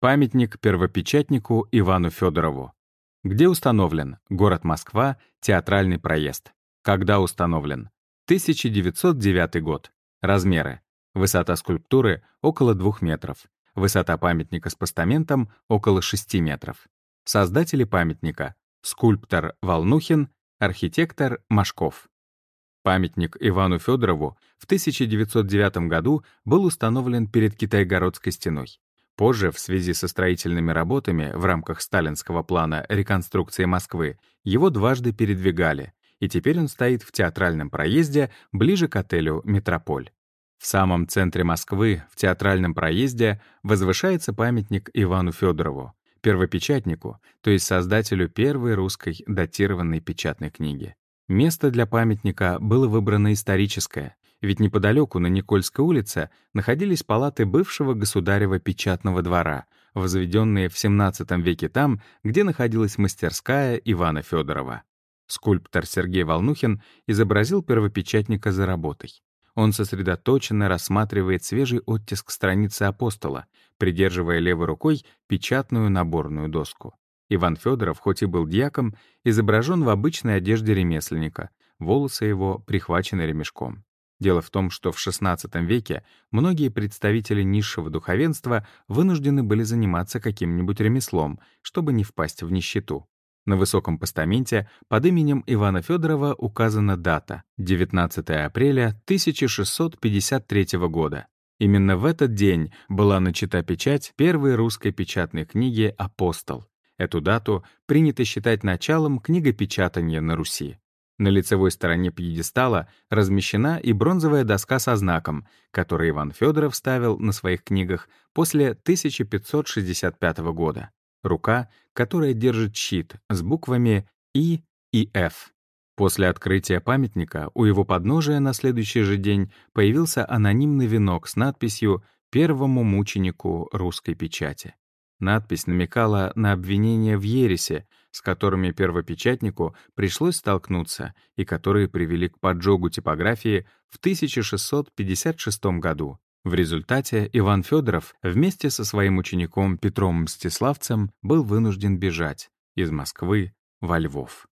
Памятник первопечатнику Ивану Федорову. Где установлен? Город Москва, Театральный проезд. Когда установлен? 1909 год. Размеры. Высота скульптуры — около 2 метров. Высота памятника с постаментом — около 6 метров. Создатели памятника — скульптор Волнухин, архитектор Машков. Памятник Ивану Федорову в 1909 году был установлен перед Китайгородской стеной. Позже, в связи со строительными работами в рамках сталинского плана реконструкции Москвы, его дважды передвигали, и теперь он стоит в театральном проезде ближе к отелю «Метрополь». В самом центре Москвы, в театральном проезде, возвышается памятник Ивану Федорову, первопечатнику, то есть создателю первой русской датированной печатной книги. Место для памятника было выбрано историческое, ведь неподалеку на Никольской улице находились палаты бывшего государева печатного двора, возведенные в XVII веке там, где находилась мастерская Ивана Федорова. Скульптор Сергей Волнухин изобразил первопечатника за работой. Он сосредоточенно рассматривает свежий оттиск страницы апостола, придерживая левой рукой печатную наборную доску. Иван Федоров, хоть и был дьяком, изображен в обычной одежде ремесленника, волосы его прихвачены ремешком. Дело в том, что в XVI веке многие представители низшего духовенства вынуждены были заниматься каким-нибудь ремеслом, чтобы не впасть в нищету. На высоком постаменте под именем Ивана Федорова указана дата — 19 апреля 1653 года. Именно в этот день была начата печать первой русской печатной книги «Апостол». Эту дату принято считать началом книгопечатания на Руси. На лицевой стороне пьедестала размещена и бронзовая доска со знаком, который Иван Федоров ставил на своих книгах после 1565 года. Рука, которая держит щит с буквами И и Ф. После открытия памятника у его подножия на следующий же день появился анонимный венок с надписью «Первому мученику русской печати». Надпись намекала на обвинения в ересе, с которыми первопечатнику пришлось столкнуться и которые привели к поджогу типографии в 1656 году. В результате Иван Федоров вместе со своим учеником Петром Мстиславцем был вынужден бежать из Москвы во Львов.